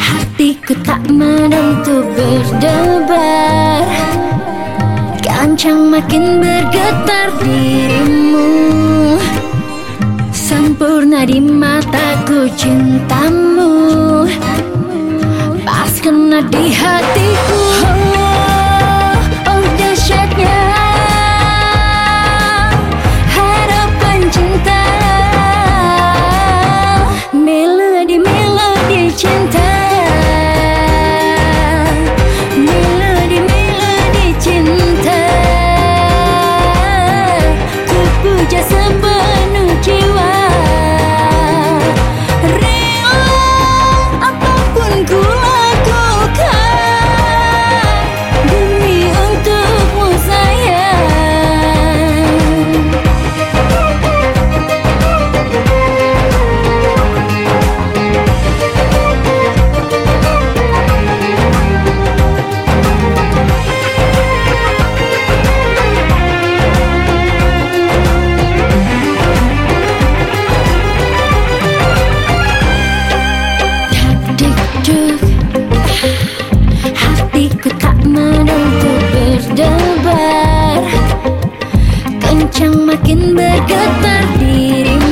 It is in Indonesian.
Hatiku tak menentu berdebar. Kancang makin bergetar dirimu. Sempurna di mataku cintamu Pas kena di hatiku berdebar. Kencang makin bergetar dirimu.